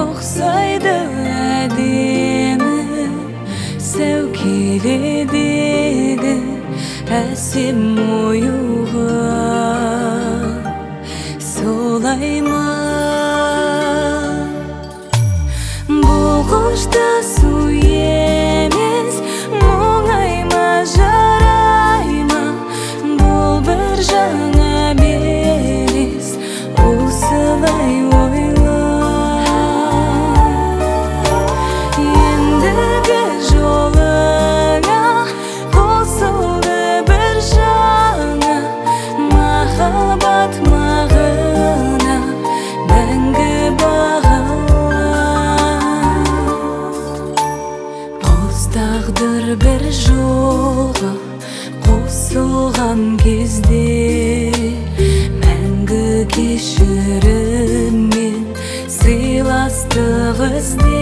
ұқсайды әдемі сәукеледегі әсем оюға звезды.